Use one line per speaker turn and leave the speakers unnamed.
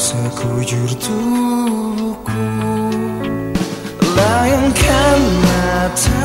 sekujur tubuhku. Layangkan mata